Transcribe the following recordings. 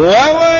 ووجدك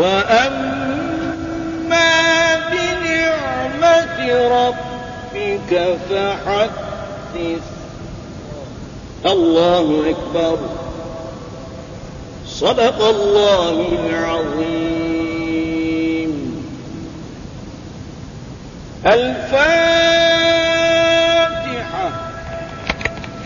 وأما بنعمة ربك فحدث. الله أكبر. صدق الله العظيم. الفاتحة